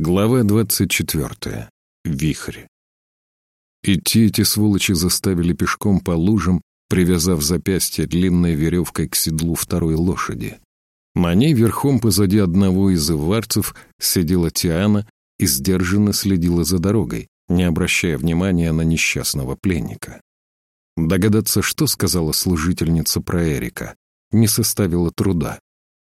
Глава двадцать четвертая. Вихрь. Идти эти сволочи заставили пешком по лужам, привязав запястье длинной веревкой к седлу второй лошади. На ней верхом позади одного из иварцев сидела Тиана и сдержанно следила за дорогой, не обращая внимания на несчастного пленника. Догадаться, что сказала служительница про Эрика, не составило труда.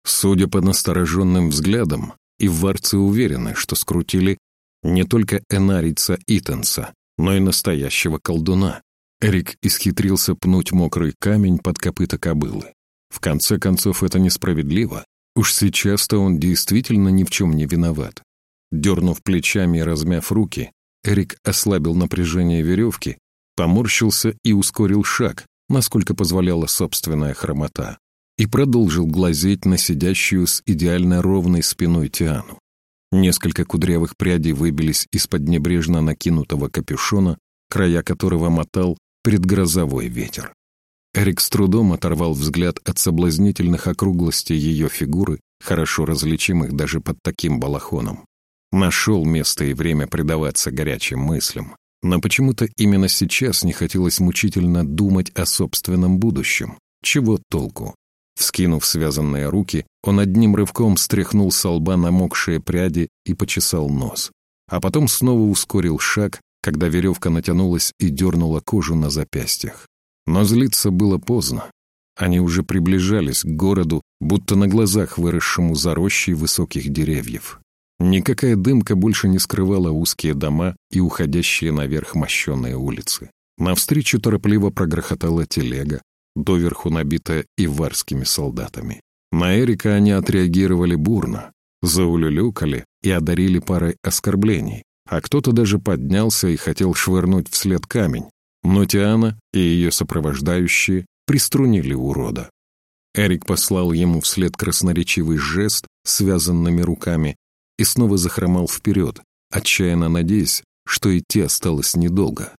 Судя по настороженным взглядам, и варцы уверены, что скрутили не только энарийца Итанса, но и настоящего колдуна. Эрик исхитрился пнуть мокрый камень под копыта кобылы. В конце концов, это несправедливо. Уж сейчас-то он действительно ни в чем не виноват. Дернув плечами и размяв руки, Эрик ослабил напряжение веревки, поморщился и ускорил шаг, насколько позволяла собственная хромота и продолжил глазеть на сидящую с идеально ровной спиной Тиану. Несколько кудрявых прядей выбились из-под небрежно накинутого капюшона, края которого мотал предгрозовой ветер. Эрик с трудом оторвал взгляд от соблазнительных округлостей ее фигуры, хорошо различимых даже под таким балахоном. Нашел место и время предаваться горячим мыслям. Но почему-то именно сейчас не хотелось мучительно думать о собственном будущем. Чего толку? Вскинув связанные руки, он одним рывком стряхнул с лба намокшие пряди и почесал нос. А потом снова ускорил шаг, когда веревка натянулась и дернула кожу на запястьях. Но злиться было поздно. Они уже приближались к городу, будто на глазах выросшему за рощей высоких деревьев. Никакая дымка больше не скрывала узкие дома и уходящие наверх мощенные улицы. Навстречу торопливо прогрохотала телега, доверху набитая иварскими солдатами. На Эрика они отреагировали бурно, заулюлюкали и одарили парой оскорблений, а кто-то даже поднялся и хотел швырнуть вслед камень, но Тиана и ее сопровождающие приструнили урода. Эрик послал ему вслед красноречивый жест связанными руками и снова захромал вперед, отчаянно надеясь, что идти осталось недолго.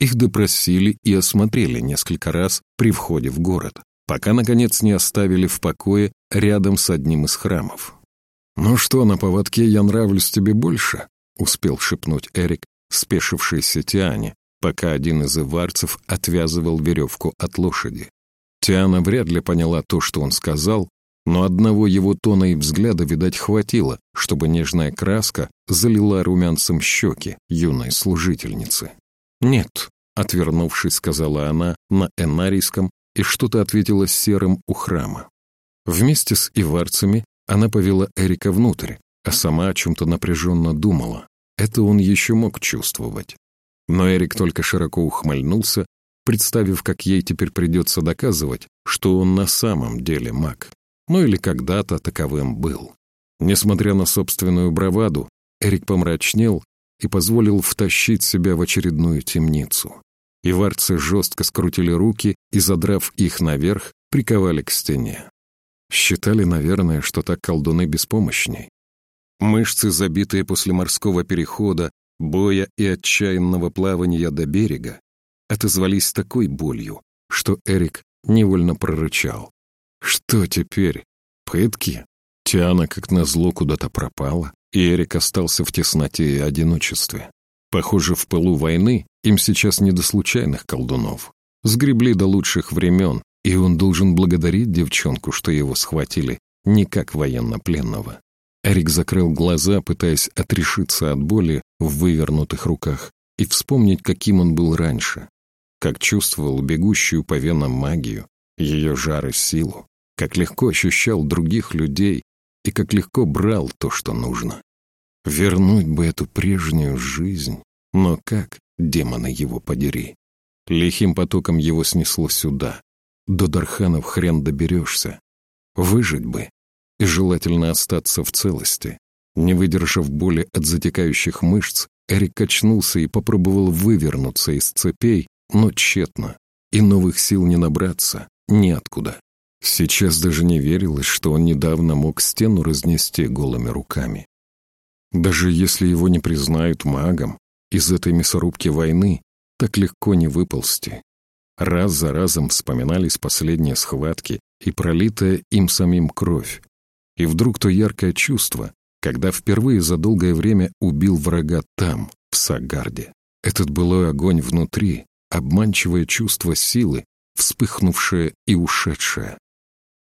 Их допросили и осмотрели несколько раз при входе в город, пока, наконец, не оставили в покое рядом с одним из храмов. «Ну что, на поводке я нравлюсь тебе больше?» — успел шепнуть Эрик, спешившийся Тиане, пока один из иварцев отвязывал веревку от лошади. Тиана вряд ли поняла то, что он сказал, но одного его тона и взгляда, видать, хватило, чтобы нежная краска залила румянцем щеки юной служительницы. «Нет», — отвернувшись, сказала она на энарийском и что-то ответила серым у храма. Вместе с иварцами она повела Эрика внутрь, а сама о чем-то напряженно думала. Это он еще мог чувствовать. Но Эрик только широко ухмыльнулся, представив, как ей теперь придется доказывать, что он на самом деле маг. Ну или когда-то таковым был. Несмотря на собственную браваду, Эрик помрачнел и позволил втащить себя в очередную темницу. Иварцы жестко скрутили руки и, задрав их наверх, приковали к стене. Считали, наверное, что так колдуны беспомощней. Мышцы, забитые после морского перехода, боя и отчаянного плавания до берега, отозвались такой болью, что Эрик невольно прорычал. «Что теперь? Пытки?» Тиана, как назло, куда-то пропала и Эрик остался в тесноте и одиночестве. Похоже, в пылу войны им сейчас не до случайных колдунов. Сгребли до лучших времен, и он должен благодарить девчонку, что его схватили, не как военнопленного. Эрик закрыл глаза, пытаясь отрешиться от боли в вывернутых руках и вспомнить, каким он был раньше, как чувствовал бегущую по венам магию, ее жар и силу, как легко ощущал других людей и как легко брал то, что нужно. Вернуть бы эту прежнюю жизнь, но как, демона его подери? Лихим потоком его снесло сюда. До Дарханов хрен доберешься. Выжить бы, и желательно остаться в целости. Не выдержав боли от затекающих мышц, Эрик качнулся и попробовал вывернуться из цепей, но тщетно. И новых сил не набраться, неоткуда. Сейчас даже не верилось, что он недавно мог стену разнести голыми руками. Даже если его не признают магом, из этой мясорубки войны так легко не выползти. Раз за разом вспоминались последние схватки и пролитая им самим кровь. И вдруг то яркое чувство, когда впервые за долгое время убил врага там, в Сагарде. Этот былой огонь внутри, обманчивое чувство силы, вспыхнувшее и ушедшее.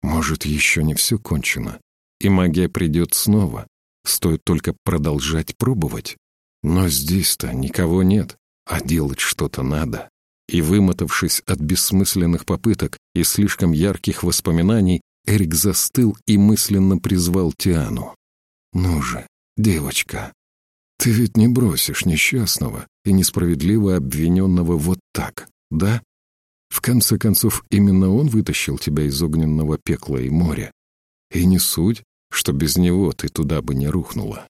Может, еще не все кончено, и магия придет снова, стоит только продолжать пробовать. Но здесь-то никого нет, а делать что-то надо. И вымотавшись от бессмысленных попыток и слишком ярких воспоминаний, Эрик застыл и мысленно призвал Тиану. «Ну же, девочка, ты ведь не бросишь несчастного и несправедливо обвиненного вот так, да? В конце концов, именно он вытащил тебя из огненного пекла и моря. И не суть, что без него ты туда бы не рухнула.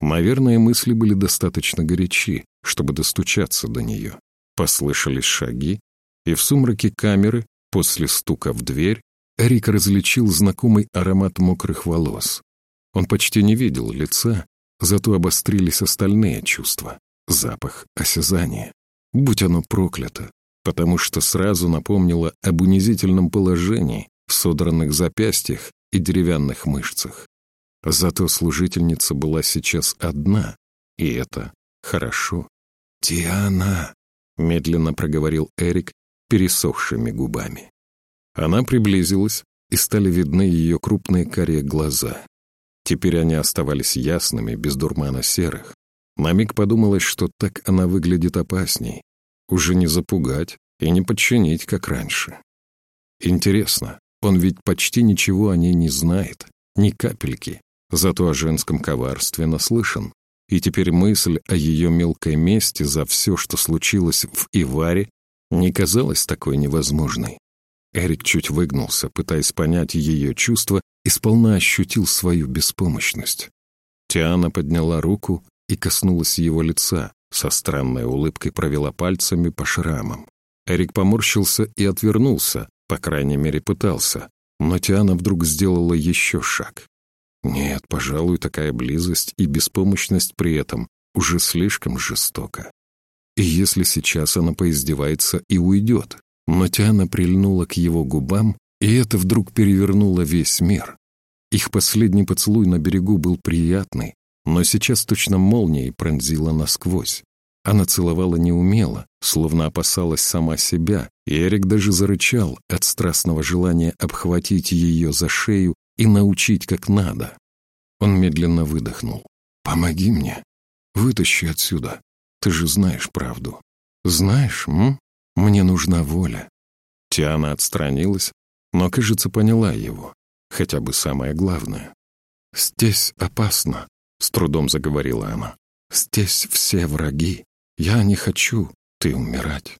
Наверное, мысли были достаточно горячи, чтобы достучаться до нее. Послышались шаги, и в сумраке камеры, после стука в дверь, Эрик различил знакомый аромат мокрых волос. Он почти не видел лица, зато обострились остальные чувства. Запах осязания. Будь оно проклято, потому что сразу напомнило об унизительном положении в содранных запястьях и деревянных мышцах. Зато служительница была сейчас одна, и это хорошо. «Диана!» — медленно проговорил Эрик пересохшими губами. Она приблизилась, и стали видны ее крупные карие глаза. Теперь они оставались ясными, без дурмана серых. На миг подумалось, что так она выглядит опасней, уже не запугать и не подчинить, как раньше. Интересно, он ведь почти ничего о ней не знает, ни капельки, зато о женском коварстве наслышан. И теперь мысль о ее мелкой мести за все, что случилось в Иваре, не казалась такой невозможной. Эрик чуть выгнулся, пытаясь понять ее чувства, и сполна ощутил свою беспомощность. Тиана подняла руку и коснулась его лица, со странной улыбкой провела пальцами по шрамам. Эрик поморщился и отвернулся, по крайней мере пытался, но Тиана вдруг сделала еще шаг. Нет, пожалуй, такая близость и беспомощность при этом уже слишком жестоко. И если сейчас она поиздевается и уйдет, но Тиана прильнула к его губам, и это вдруг перевернуло весь мир. Их последний поцелуй на берегу был приятный, но сейчас точно молнией пронзила насквозь. Она целовала неумело, словно опасалась сама себя, и Эрик даже зарычал от страстного желания обхватить ее за шею и научить как надо. Он медленно выдохнул. «Помоги мне. Вытащи отсюда. Ты же знаешь правду. Знаешь, м? Мне нужна воля». Тиана отстранилась, но, кажется, поняла его. Хотя бы самое главное. «Здесь опасно», — с трудом заговорила она. «Здесь все враги. Я не хочу, ты умирать.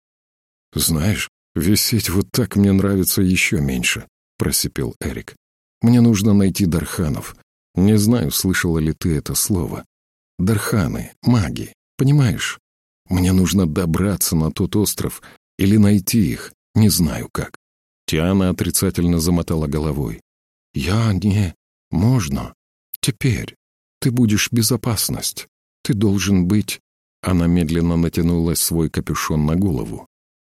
Знаешь, висеть вот так мне нравится еще меньше, просипел Эрик. Мне нужно найти Дарханов. Не знаю, слышала ли ты это слово. Дарханы, маги, понимаешь? Мне нужно добраться на тот остров или найти их, не знаю как. Тиана отрицательно замотала головой. «Я не... Можно. Теперь. Ты будешь безопасность. Ты должен быть она медленно натянула свой капюшон на голову.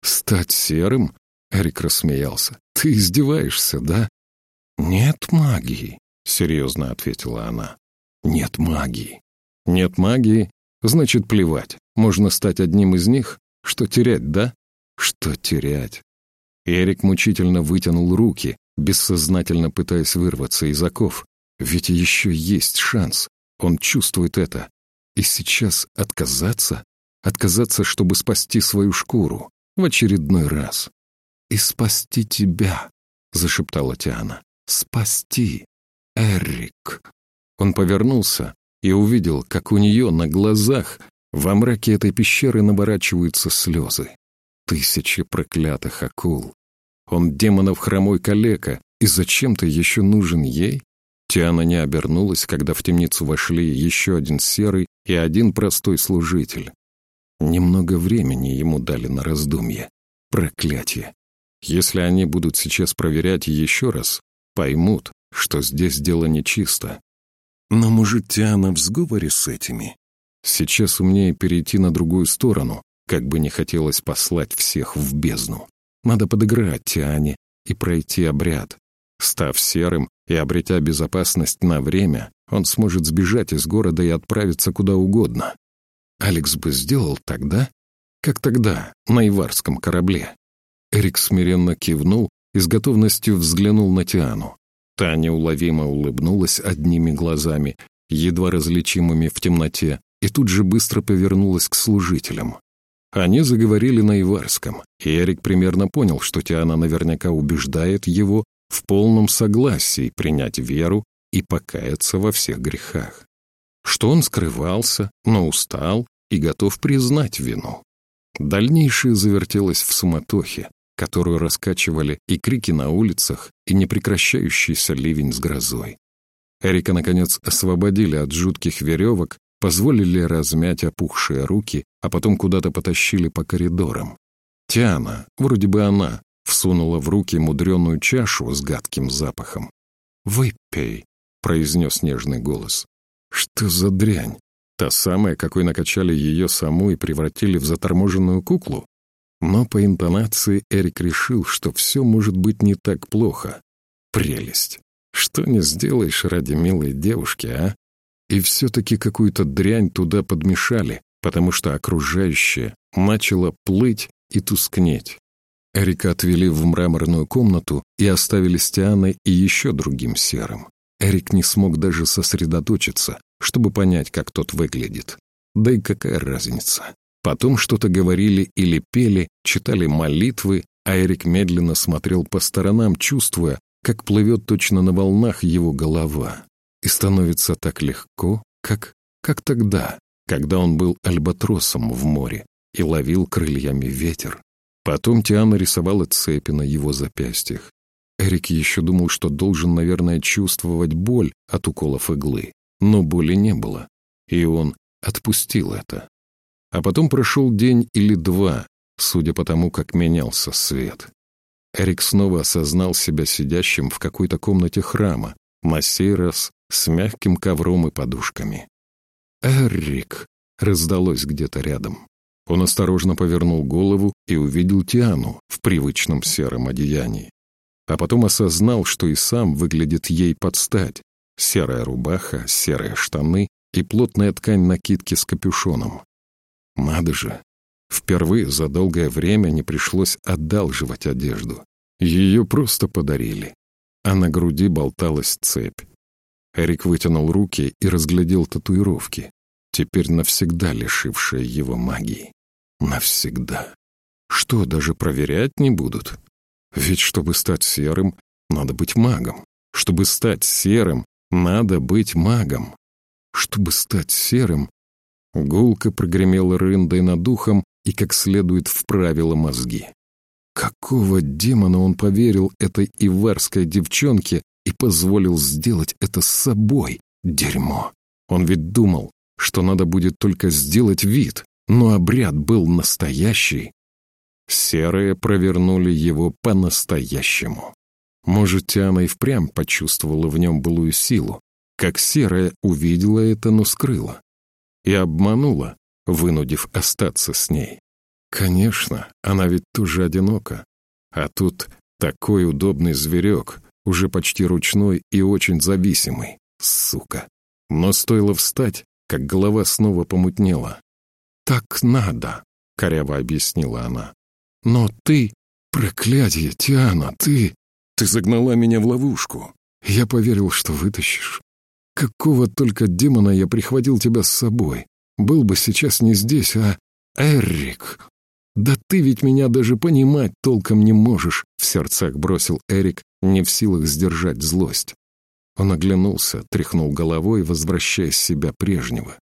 «Стать серым?» — Эрик рассмеялся. «Ты издеваешься, да?» «Нет магии», — серьезно ответила она. «Нет магии». «Нет магии? Значит, плевать. Можно стать одним из них? Что терять, да?» «Что терять?» Эрик мучительно вытянул руки, бессознательно пытаясь вырваться из оков. Ведь еще есть шанс. Он чувствует это. И сейчас отказаться? Отказаться, чтобы спасти свою шкуру в очередной раз. «И спасти тебя», — зашептала Тиана. «Спасти, Эрик». Он повернулся и увидел, как у нее на глазах во мраке этой пещеры наворачиваются слезы. Тысячи проклятых акул. Он демонов хромой калека, и зачем-то еще нужен ей? Тиана не обернулась, когда в темницу вошли еще один серый и один простой служитель. Немного времени ему дали на раздумье. Проклятие. Если они будут сейчас проверять еще раз, поймут, что здесь дело нечисто. Но, может, Тиана в сговоре с этими? Сейчас умнее перейти на другую сторону, как бы не хотелось послать всех в бездну. Надо подыграть Тиане и пройти обряд. Став серым, и, обретя безопасность на время, Он сможет сбежать из города и отправиться куда угодно. Алекс бы сделал тогда, как тогда, на Иварском корабле. Эрик смиренно кивнул и с готовностью взглянул на Тиану. Та неуловимо улыбнулась одними глазами, едва различимыми в темноте, и тут же быстро повернулась к служителям. Они заговорили на Иварском, и Эрик примерно понял, что Тиана наверняка убеждает его в полном согласии принять веру и покаяться во всех грехах. Что он скрывался, но устал и готов признать вину. Дальнейшее завертелось в суматохе, которую раскачивали и крики на улицах, и непрекращающийся ливень с грозой. Эрика, наконец, освободили от жутких веревок, позволили размять опухшие руки, а потом куда-то потащили по коридорам. Тиана, вроде бы она, всунула в руки мудреную чашу с гадким запахом. «Выпей», — произнес нежный голос. «Что за дрянь? Та самая, какой накачали ее саму и превратили в заторможенную куклу?» Но по интонации Эрик решил, что все может быть не так плохо. Прелесть. Что не сделаешь ради милой девушки, а? И все-таки какую-то дрянь туда подмешали, потому что окружающее начало плыть и тускнеть. Эрика отвели в мраморную комнату и оставили с Тианой и еще другим серым. Эрик не смог даже сосредоточиться, чтобы понять, как тот выглядит. Да и какая разница? Потом что-то говорили или пели, читали молитвы, а Эрик медленно смотрел по сторонам, чувствуя, как плывет точно на волнах его голова и становится так легко, как, как тогда, когда он был альбатросом в море и ловил крыльями ветер. Потом Тиана рисовала цепи на его запястьях. Эрик еще думал, что должен, наверное, чувствовать боль от уколов иглы, но боли не было, и он отпустил это. А потом прошел день или два, судя по тому, как менялся свет. Эрик снова осознал себя сидящим в какой-то комнате храма, на сей раз с мягким ковром и подушками. «Эрик!» — раздалось где-то рядом. Он осторожно повернул голову и увидел Тиану в привычном сером одеянии. А потом осознал, что и сам выглядит ей под стать. Серая рубаха, серые штаны и плотная ткань накидки с капюшоном. Надо же! Впервые за долгое время не пришлось одалживать одежду. Ее просто подарили. А на груди болталась цепь. Эрик вытянул руки и разглядел татуировки, теперь навсегда лишившие его магии. Навсегда. Что, даже проверять не будут? Ведь чтобы стать серым, надо быть магом. Чтобы стать серым, надо быть магом. Чтобы стать серым... Гулко прогремела рындой над духом и как следует вправила мозги. Какого демона он поверил этой иварской девчонке, и позволил сделать это с собой. Дерьмо. Он ведь думал, что надо будет только сделать вид, но обряд был настоящий. Серые провернули его по-настоящему. Может, Тиана и впрямь почувствовала в нем былую силу, как серая увидела это, но скрыла. И обманула, вынудив остаться с ней. Конечно, она ведь тоже одинока. А тут такой удобный зверек, уже почти ручной и очень зависимый. Сука. Но стоило встать, как голова снова помутнела. «Так надо», — коряво объяснила она. «Но ты... Проклятие, Тиана, ты... Ты загнала меня в ловушку. Я поверил, что вытащишь. Какого только демона я прихватил тебя с собой. Был бы сейчас не здесь, а... Эрик, «Да ты ведь меня даже понимать толком не можешь», — в сердцах бросил Эрик, не в силах сдержать злость. Он оглянулся, тряхнул головой, возвращая себя прежнего.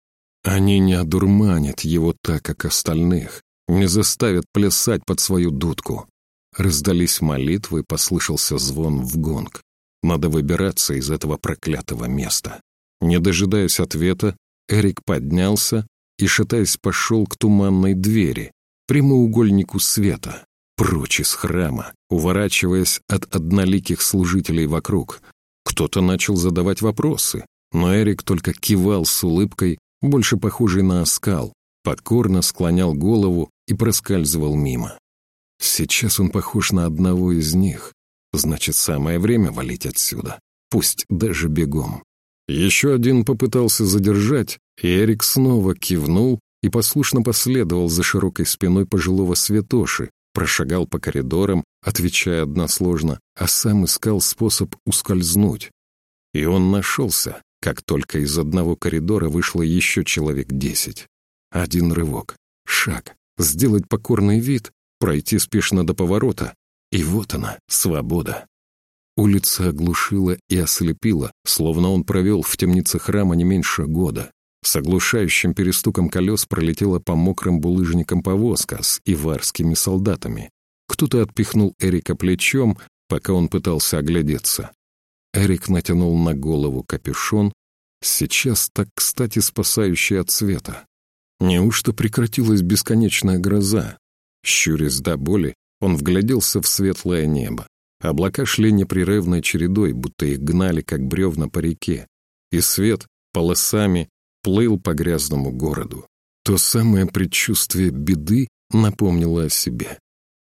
Они не одурманят его так, как остальных, не заставят плясать под свою дудку. Раздались молитвы, послышался звон в гонг. Надо выбираться из этого проклятого места. Не дожидаясь ответа, Эрик поднялся и, шатаясь, пошел к туманной двери, прямоугольнику света, прочь из храма, уворачиваясь от одноликих служителей вокруг. Кто-то начал задавать вопросы, но Эрик только кивал с улыбкой, больше похожей на оскал, покорно склонял голову и проскальзывал мимо. Сейчас он похож на одного из них. Значит, самое время валить отсюда. Пусть даже бегом. Еще один попытался задержать, и Эрик снова кивнул и послушно последовал за широкой спиной пожилого святоши, прошагал по коридорам, отвечая односложно, а сам искал способ ускользнуть. И он нашелся, как только из одного коридора вышло еще человек десять. Один рывок, шаг, сделать покорный вид, пройти спешно до поворота, и вот она, свобода. Улица оглушила и ослепила, словно он провел в темнице храма не меньше года. С оглушающим перестуком колес пролетела по мокрым булыжникам повозка с иварскими солдатами. Кто-то отпихнул Эрика плечом, пока он пытался оглядеться. Эрик натянул на голову капюшон, сейчас так кстати спасающий от света. Неужто прекратилась бесконечная гроза? Щурясь до боли, он вгляделся в светлое небо. Облака шли непрерывной чередой, будто их гнали, как бревна по реке, и свет полосами плыл по грязному городу. То самое предчувствие беды напомнило о себе.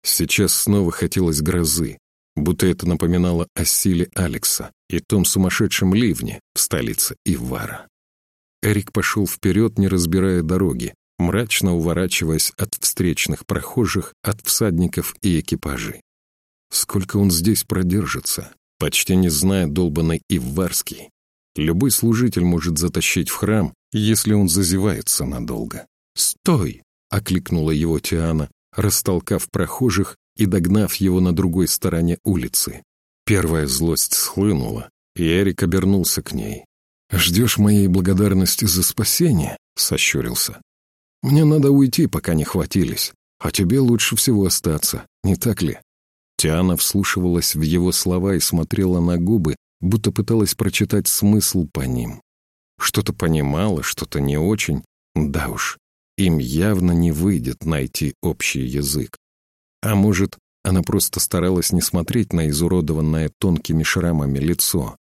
Сейчас снова хотелось грозы, будто это напоминало о силе Алекса и том сумасшедшем ливне в столице Ивара. Эрик пошел вперед, не разбирая дороги, мрачно уворачиваясь от встречных прохожих, от всадников и экипажей. Сколько он здесь продержится, почти не зная долбанный Иварский. Любой служитель может затащить в храм, если он зазевается надолго. «Стой!» — окликнула его Тиана, растолкав прохожих и догнав его на другой стороне улицы. Первая злость схлынула, и Эрик обернулся к ней. «Ждешь моей благодарности за спасение?» — сощурился. «Мне надо уйти, пока не хватились, а тебе лучше всего остаться, не так ли?» Тиана вслушивалась в его слова и смотрела на губы, будто пыталась прочитать смысл по ним. Что-то понимала, что-то не очень. Да уж, им явно не выйдет найти общий язык. А может, она просто старалась не смотреть на изуродованное тонкими шрамами лицо.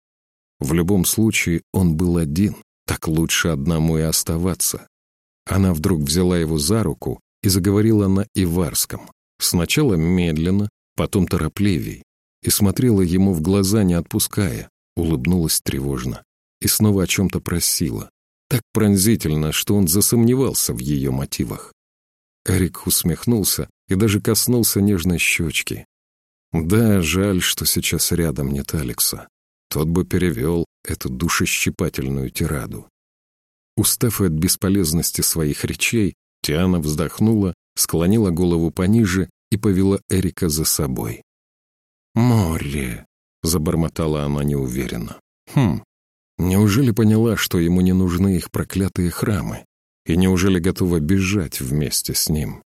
В любом случае, он был один, так лучше одному и оставаться. Она вдруг взяла его за руку и заговорила на иварском. Сначала медленно, потом торопливей, и смотрела ему в глаза, не отпуская, улыбнулась тревожно и снова о чем-то просила. Так пронзительно, что он засомневался в ее мотивах. Эрик усмехнулся и даже коснулся нежной щечки. Да, жаль, что сейчас рядом нет Алекса. Тот бы перевел эту душещипательную тираду. Устав от бесполезности своих речей, Тиана вздохнула, склонила голову пониже и повела Эрика за собой. «Море!» — забормотала она неуверенно. «Хм, неужели поняла, что ему не нужны их проклятые храмы? И неужели готова бежать вместе с ним?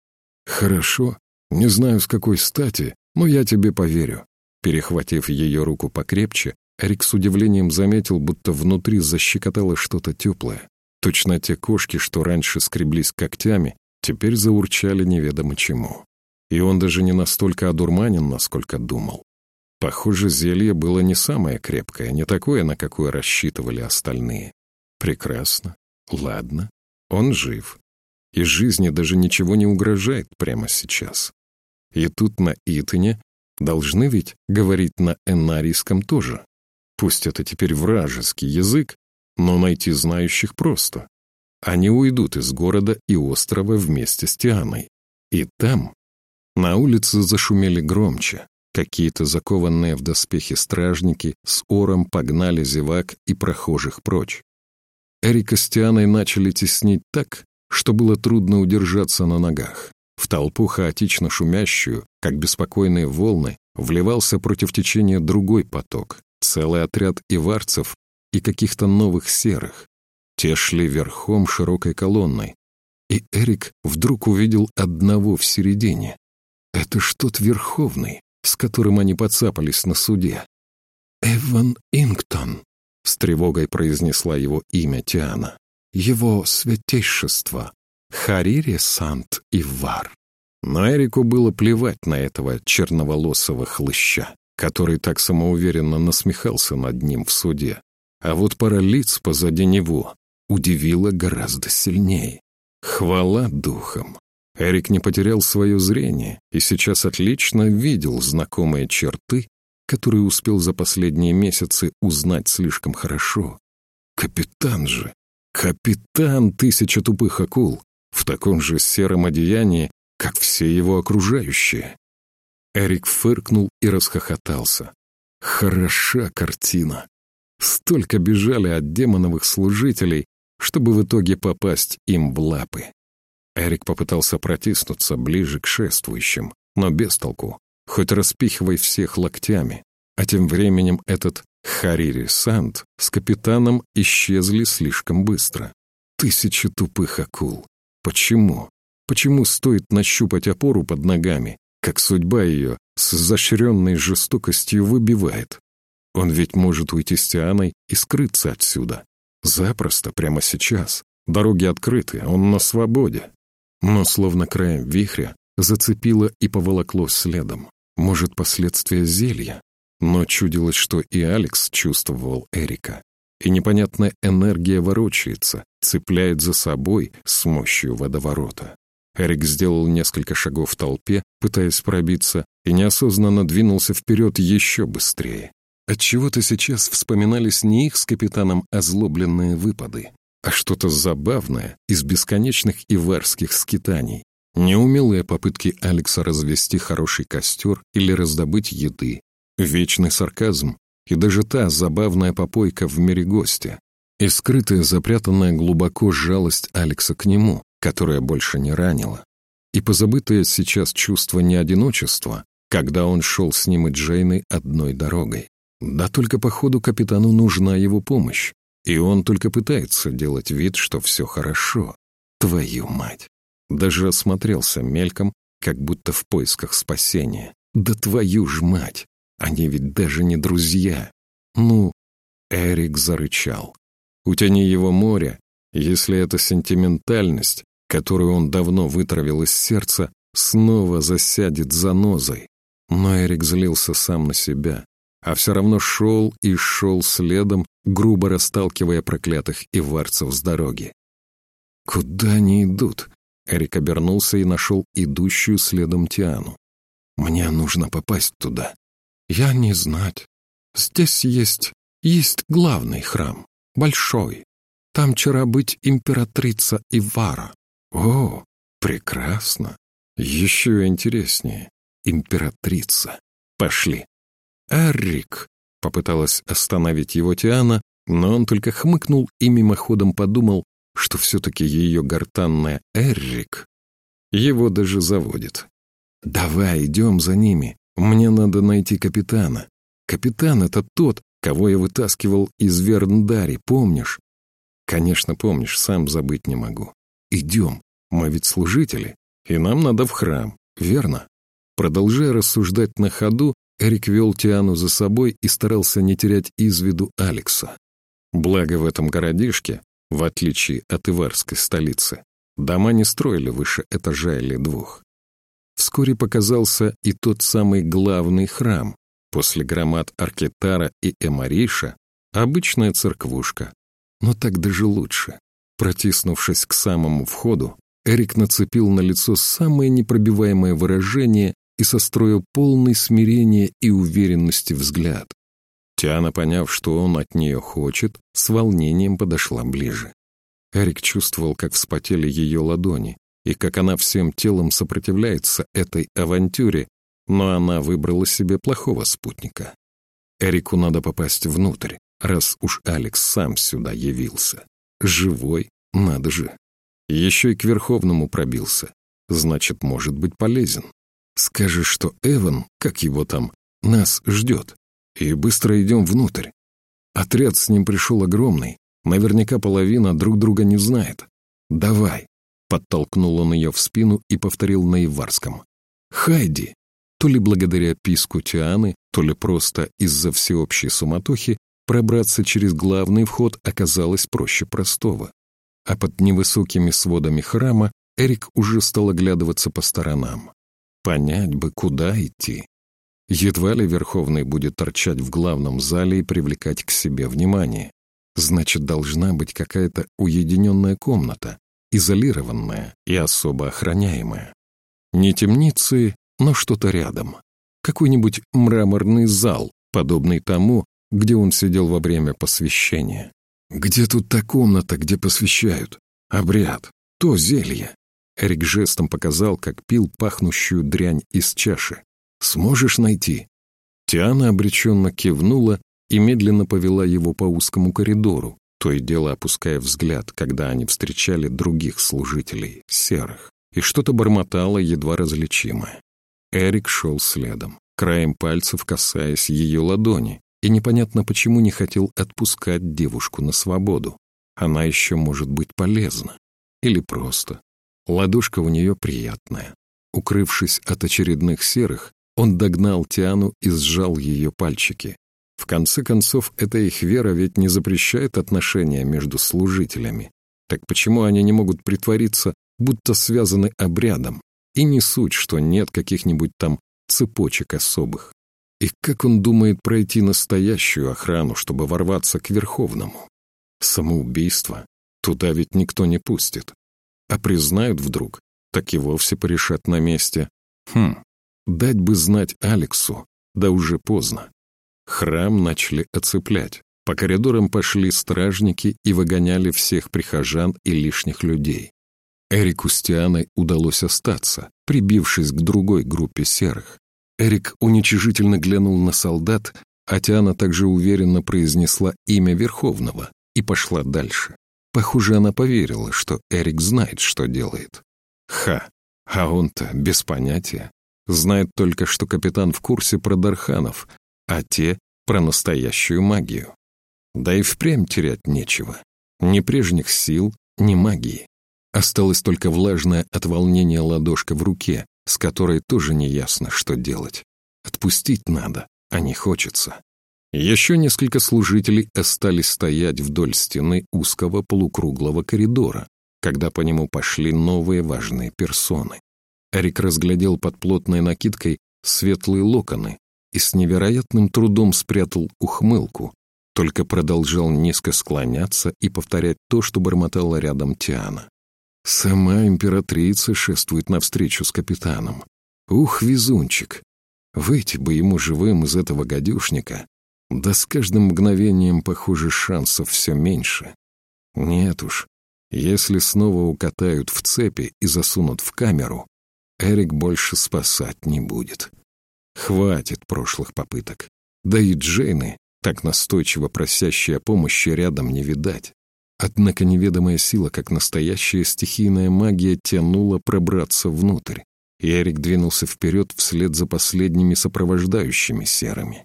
Хорошо, не знаю с какой стати, но я тебе поверю». Перехватив ее руку покрепче, Эрик с удивлением заметил, будто внутри защекотало что-то теплое. Точно те кошки, что раньше скреблись когтями, теперь заурчали неведомо чему и он даже не настолько одурманен, насколько думал. Похоже, зелье было не самое крепкое, не такое, на какое рассчитывали остальные. Прекрасно. Ладно. Он жив. И жизни даже ничего не угрожает прямо сейчас. И тут на Итане должны ведь говорить на энарийском тоже. Пусть это теперь вражеский язык, но найти знающих просто. Они уйдут из города и острова вместе с Тианой. И там на улице зашумели громче. Какие-то закованные в доспехи стражники с ором погнали зевак и прохожих прочь. Эрика с Тианой начали теснить так, что было трудно удержаться на ногах. В толпу хаотично шумящую, как беспокойные волны, вливался против течения другой поток, целый отряд иварцев и каких-то новых серых. Те шли верхом широкой колонной, и Эрик вдруг увидел одного в середине, это ж тот Верховный, с которым они подцапались на суде. «Эван Ингтон», — с тревогой произнесла его имя Тиана. «Его святейшество, Харири Сант Ивар». Но Эрику было плевать на этого черноволосого хлыща, который так самоуверенно насмехался над ним в суде. А вот пара лиц позади него удивила гораздо сильнее. Хвала духам! Эрик не потерял свое зрение и сейчас отлично видел знакомые черты, которые успел за последние месяцы узнать слишком хорошо. Капитан же! Капитан тысяча тупых акул! В таком же сером одеянии, как все его окружающие. Эрик фыркнул и расхохотался. Хороша картина. Столько бежали от демоновых служителей, чтобы в итоге попасть им в лапы. Эрик попытался протиснуться ближе к шествующим, но без толку, хоть распихивай всех локтями. А тем временем этот Харири Санд с капитаном исчезли слишком быстро. Тысячи тупых акул. Почему? Почему стоит нащупать опору под ногами, как судьба ее с изощренной жестокостью выбивает? Он ведь может уйти с Тианой и скрыться отсюда. Запросто, прямо сейчас. Дороги открыты, он на свободе. Но словно краем вихря зацепило и поволокло следом. Может, последствия зелья? Но чудилось, что и Алекс чувствовал Эрика. И непонятная энергия ворочается, цепляет за собой с мощью водоворота. Эрик сделал несколько шагов в толпе, пытаясь пробиться, и неосознанно двинулся вперед еще быстрее. Отчего-то сейчас вспоминались не их с капитаном озлобленные выпады, а что-то забавное из бесконечных иварских скитаний. Неумелые попытки Алекса развести хороший костер или раздобыть еды, вечный сарказм и даже та забавная попойка в мире гостя, и скрытая, запрятанная глубоко жалость Алекса к нему, которая больше не ранила, и позабытое сейчас чувство неодиночества, когда он шел с ним и Джейной одной дорогой. Да только походу капитану нужна его помощь, и он только пытается делать вид, что все хорошо. Твою мать! Даже осмотрелся мельком, как будто в поисках спасения. Да твою ж мать! Они ведь даже не друзья. Ну, Эрик зарычал. Утяни его море, если это сентиментальность, которую он давно вытравил из сердца, снова засядет занозой. Но Эрик злился сам на себя, а все равно шел и шел следом, грубо расталкивая проклятых иварцев с дороги. «Куда они идут?» Эрик обернулся и нашел идущую следом Тиану. «Мне нужно попасть туда». «Я не знать. Здесь есть... есть главный храм, большой. Там вчера быть императрица Ивара». «О, прекрасно. Еще интереснее. Императрица. Пошли». «Эрик!» — попыталась остановить его Тиана, но он только хмыкнул и мимоходом подумал, что все-таки ее гортанная «Эрик» его даже заводит. «Давай, идем за ними. Мне надо найти капитана. Капитан — это тот, кого я вытаскивал из Верндари, помнишь?» «Конечно, помнишь, сам забыть не могу. Идем, мы ведь служители, и нам надо в храм, верно?» Продолжая рассуждать на ходу, Эрик вел Тиану за собой и старался не терять из виду Алекса. Благо в этом городишке, в отличие от Иварской столицы, дома не строили выше этажа или двух. Вскоре показался и тот самый главный храм, после громад Аркетара и Эмариша, обычная церквушка. Но так даже лучше. Протиснувшись к самому входу, Эрик нацепил на лицо самое непробиваемое выражение и состроил полный смирения и уверенности взгляд. Тиана, поняв, что он от нее хочет, с волнением подошла ближе. Эрик чувствовал, как вспотели ее ладони, и как она всем телом сопротивляется этой авантюре, но она выбрала себе плохого спутника. Эрику надо попасть внутрь, раз уж Алекс сам сюда явился. Живой, надо же. Еще и к Верховному пробился. Значит, может быть полезен. Скажешь, что Эван, как его там, нас ждет, и быстро идем внутрь. Отряд с ним пришел огромный, наверняка половина друг друга не знает. Давай. Подтолкнул он ее в спину и повторил на Иварском. Хайди. То ли благодаря писку Тианы, то ли просто из-за всеобщей суматохи пробраться через главный вход оказалось проще простого. А под невысокими сводами храма Эрик уже стал оглядываться по сторонам. Понять бы, куда идти. Едва ли Верховный будет торчать в главном зале и привлекать к себе внимание. Значит, должна быть какая-то уединенная комната, изолированная и особо охраняемая. Не темницы, но что-то рядом. Какой-нибудь мраморный зал, подобный тому, где он сидел во время посвящения. Где тут та комната, где посвящают? Обряд. То зелье. Эрик жестом показал, как пил пахнущую дрянь из чаши. «Сможешь найти?» Тиана обреченно кивнула и медленно повела его по узкому коридору, то и дело опуская взгляд, когда они встречали других служителей, серых, и что-то бормотало едва различимое. Эрик шел следом, краем пальцев касаясь ее ладони, и непонятно почему не хотел отпускать девушку на свободу. Она еще может быть полезна. Или просто. Ладошка у нее приятная. Укрывшись от очередных серых, он догнал Тиану и сжал ее пальчики. В конце концов, эта их вера ведь не запрещает отношения между служителями. Так почему они не могут притвориться, будто связаны обрядом? И не суть, что нет каких-нибудь там цепочек особых. И как он думает пройти настоящую охрану, чтобы ворваться к Верховному? Самоубийство? Туда ведь никто не пустит. А признают вдруг, так и вовсе порешат на месте. Хм, дать бы знать Алексу, да уже поздно. Храм начали оцеплять. По коридорам пошли стражники и выгоняли всех прихожан и лишних людей. Эрику с Тианой удалось остаться, прибившись к другой группе серых. Эрик уничижительно глянул на солдат, а Тиана также уверенно произнесла имя Верховного и пошла дальше. Похоже, она поверила, что Эрик знает, что делает. Ха, а он-то без понятия. Знает только, что капитан в курсе про Дарханов, а те — про настоящую магию. Да и впрямь терять нечего. Ни прежних сил, ни магии. Осталась только влажная от волнения ладошка в руке, с которой тоже не ясно, что делать. Отпустить надо, а не хочется. Еще несколько служителей остались стоять вдоль стены узкого полукруглого коридора, когда по нему пошли новые важные персоны. Эрик разглядел под плотной накидкой светлые локоны и с невероятным трудом спрятал ухмылку, только продолжал низко склоняться и повторять то, что бормотала рядом Тиана. Сама императрица шествует навстречу с капитаном. Ух, везунчик! Выйти бы ему живым из этого гадюшника, да с каждым мгновением, похоже, шансов все меньше. Нет уж, если снова укатают в цепи и засунут в камеру, Эрик больше спасать не будет. Хватит прошлых попыток. Да и Джейны, так настойчиво просящей о помощи, рядом не видать. Однако неведомая сила, как настоящая стихийная магия, тянула пробраться внутрь, и Эрик двинулся вперед вслед за последними сопровождающими серыми.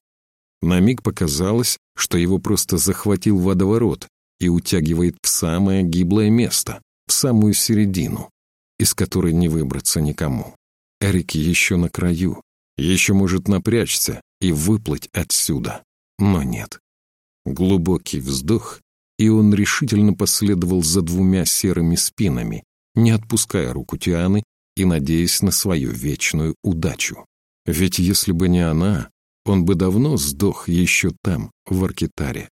На миг показалось, что его просто захватил водоворот и утягивает в самое гиблое место, в самую середину, из которой не выбраться никому. Эрик еще на краю, еще может напрячься и выплыть отсюда, но нет. Глубокий вздох, и он решительно последовал за двумя серыми спинами, не отпуская руку Тианы и надеясь на свою вечную удачу. Ведь если бы не она, он бы давно сдох еще там, в Аркитаре.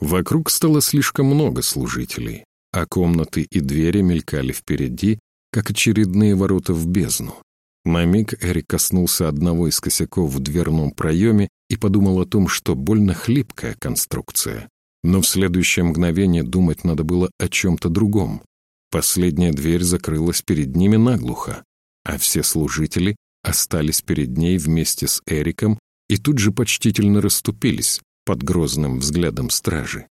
Вокруг стало слишком много служителей, а комнаты и двери мелькали впереди, как очередные ворота в бездну. На миг Эрик коснулся одного из косяков в дверном проеме и подумал о том, что больно хлипкая конструкция. Но в следующее мгновение думать надо было о чем-то другом. Последняя дверь закрылась перед ними наглухо, а все служители остались перед ней вместе с Эриком и тут же почтительно расступились под грозным взглядом стражи.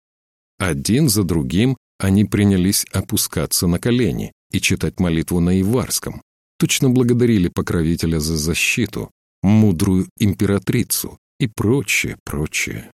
Один за другим они принялись опускаться на колени и читать молитву на Иварском, точно благодарили покровителя за защиту, мудрую императрицу и прочее, прочее.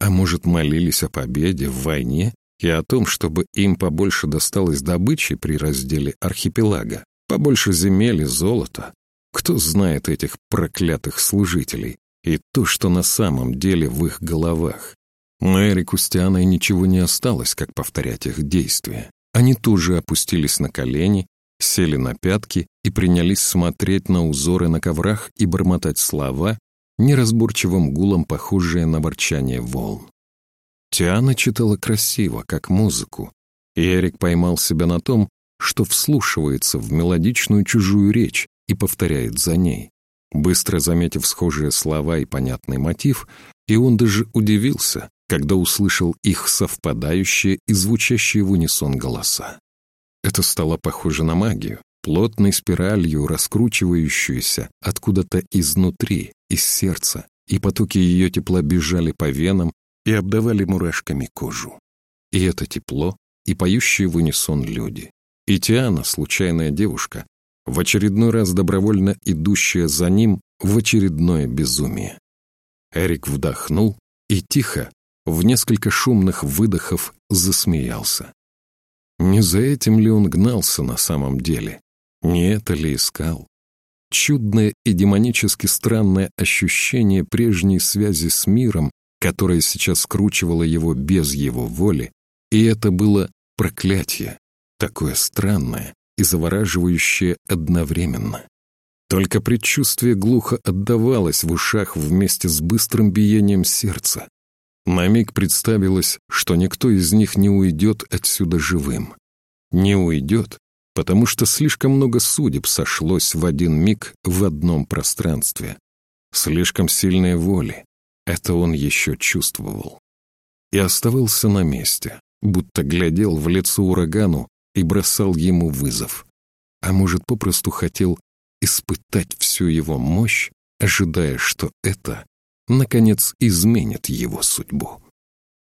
А может, молились о победе в войне и о том, чтобы им побольше досталось добычи при разделе архипелага, побольше земель и золота. Кто знает этих проклятых служителей и то, что на самом деле в их головах. Но Эрику с Тианой ничего не осталось, как повторять их действия. Они тоже опустились на колени, сели на пятки и принялись смотреть на узоры на коврах и бормотать слова, неразборчивым гулом похожее на ворчание волн. Тиана читала красиво, как музыку, и Эрик поймал себя на том, что вслушивается в мелодичную чужую речь и повторяет за ней. Быстро заметив схожие слова и понятный мотив, и он даже удивился, когда услышал их совпадающие и звучащие в унисон голоса. Это стало похоже на магию, плотной спиралью, раскручивающуюся откуда-то изнутри, из сердца, и потоки ее тепла бежали по венам и обдавали мурашками кожу. И это тепло, и поющие в унисон люди. И Тиана, случайная девушка, в очередной раз добровольно идущая за ним в очередное безумие. Эрик вдохнул и тихо, в несколько шумных выдохов, засмеялся. Не за этим ли он гнался на самом деле? Не это ли искал? Чудное и демонически странное ощущение прежней связи с миром, которое сейчас скручивало его без его воли, и это было проклятие, такое странное и завораживающее одновременно. Только предчувствие глухо отдавалось в ушах вместе с быстрым биением сердца. На миг представилось, что никто из них не уйдет отсюда живым. Не уйдет, потому что слишком много судеб сошлось в один миг в одном пространстве. Слишком сильные воли. Это он еще чувствовал. И оставался на месте, будто глядел в лицо урагану и бросал ему вызов. А может, попросту хотел испытать всю его мощь, ожидая, что это, наконец, изменит его судьбу.